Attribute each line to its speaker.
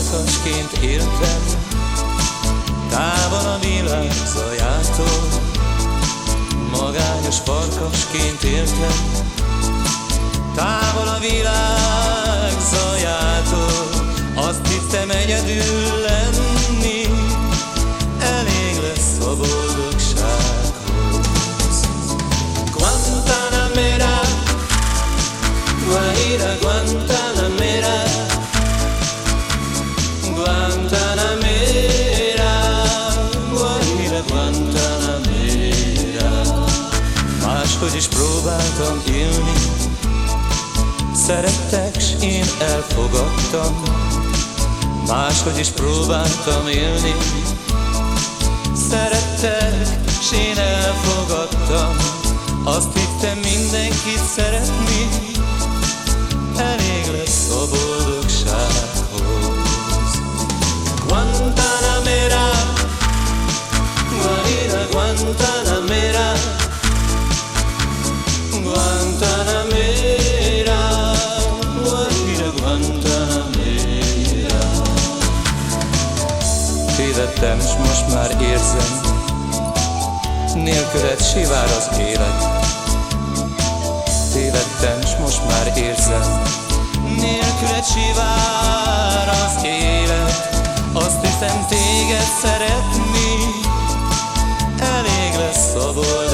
Speaker 1: Farkasként éltem, távol a világ zajától. Magányos farkasként éltem, távol a világ zajától. Azt hittem egyedül lenni, elég lesz a boldogsághoz. Guantanamera, Guaira Guantanamera, Máshogy is próbáltam élni. Szerettek, s én elfogadtam. Máshogy is próbáltam élni. Szerettek, s én elfogadtam. Azt hittem mindenkit szeretni. Elég lesz a érzettem, s most már érzem. Nélküled sivár az élet. Tévedtem, s most már érzem. Nélküled sivár az élet. Azt hiszem téged szeretni. Elég lesz a volt